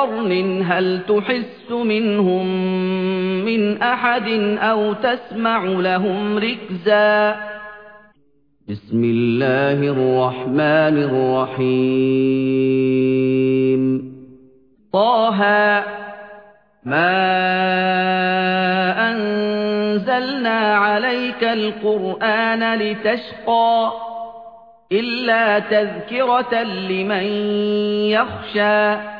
قرن هل تحس منهم من أحد أو تسمع لهم ركزا؟ بسم الله الرحمن الرحيم. طه ما أنزلنا عليك القرآن لتشقى إلا تذكرة لمن يخشى.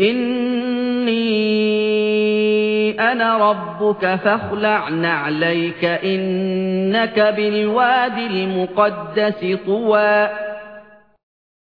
إِنِّي أَنَا رَبُّكَ فَاخْلَعْ نَعْلَيْكَ إِنَّكَ بِالْوَادِ الْمُقَدَّسِ طُوًى